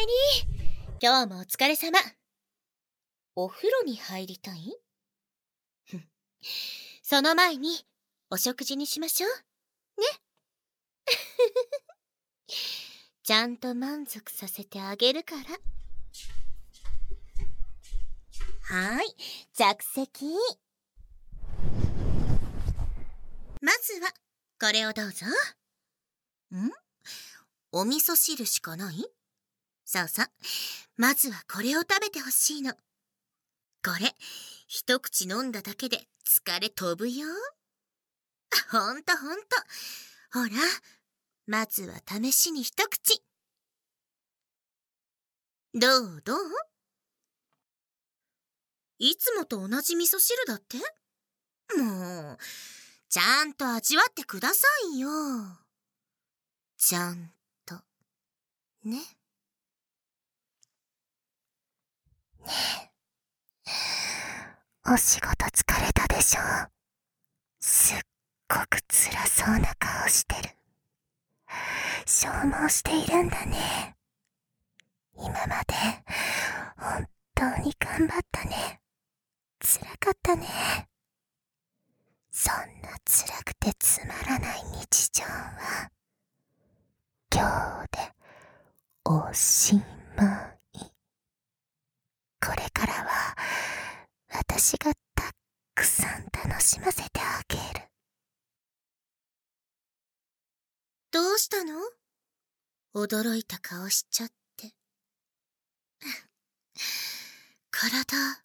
り。今日もお疲れ様。お風呂に入りたい？その前に、お食事にしましょう。ね。ちゃんと満足させてあげるから。はい、着席。まずは、これをどうぞ。ん？お味噌汁しかない？そうそう。まずはこれを食べてほしいの。これ、一口飲んだだけで疲れ飛ぶよ。ほんとほんと。ほら、まずは試しに一口。どうどう？いつもと同じ味噌汁だって？もう、ちゃんと味わってくださいよ。ちゃんと、ね。ねえ。お仕事疲れたでしょ？すっごく辛そうな顔してる。消耗しているんだね。今まで、本当に頑張ったね。辛かったね。そんな辛くてつまらない日常は、今日でおしまい。これからは、私がたっくさん楽しませてあげる。どうしたの？驚いた顔しちゃって。体、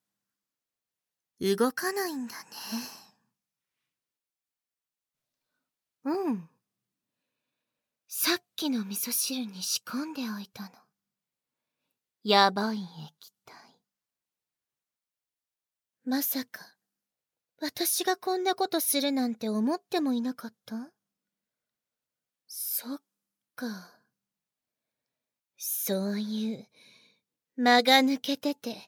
動かないんだね。うん。さっきの味噌汁に仕込んでおいたの。やばい液体。まさか、私がこんなことするなんて思ってもいなかった？そっか。そういう、間が抜けてて、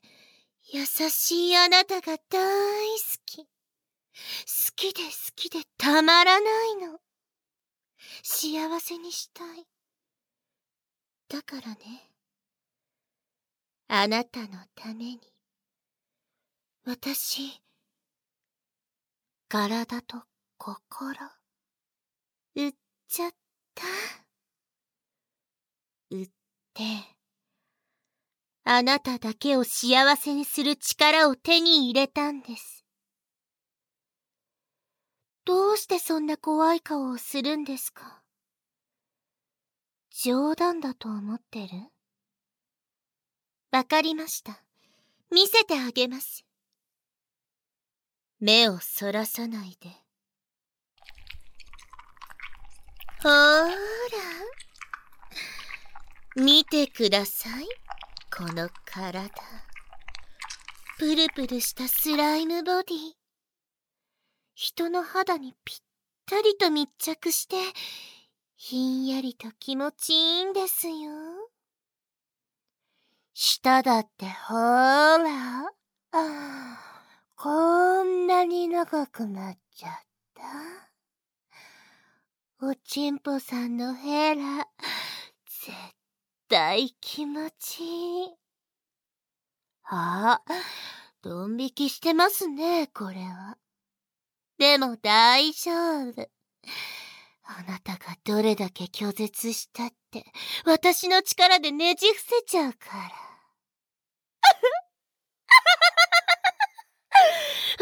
優しいあなたが大好き。好きで好きでたまらないの。幸せにしたい。だからね。あなたのために。私、体と心、売っちゃった。売って、あなただけを幸せにする力を手に入れたんです。どうしてそんな怖い顔をするんですか？冗談だと思ってる？わかりました。見せてあげます。目をそらさないで。ほーら。見てください。この体。プルプルしたスライムボディ。人の肌にぴったりと密着して、ひんやりと気持ちいいんですよ。舌だってほーら。あこんなに長くなっちゃった？おちんぽさんのヘラ、絶対気持ちいい。あ、ドン引きしてますね、これは。でも大丈夫。あなたがどれだけ拒絶したって、私の力でねじ伏せちゃうから。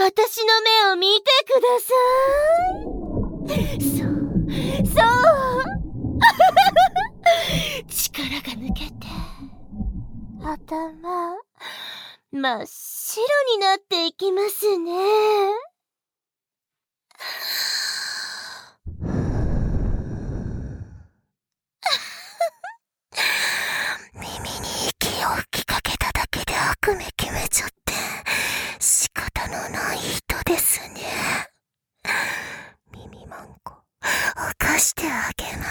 私の目を見てください。そう、そう。力が抜けて、頭、真っ白になっていきますね。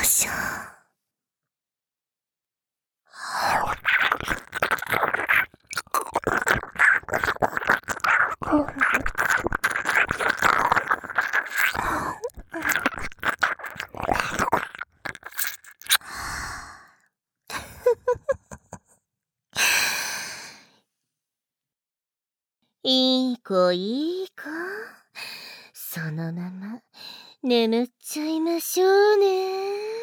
しょう。いい子いい子そのまま眠っちゃいましょうね。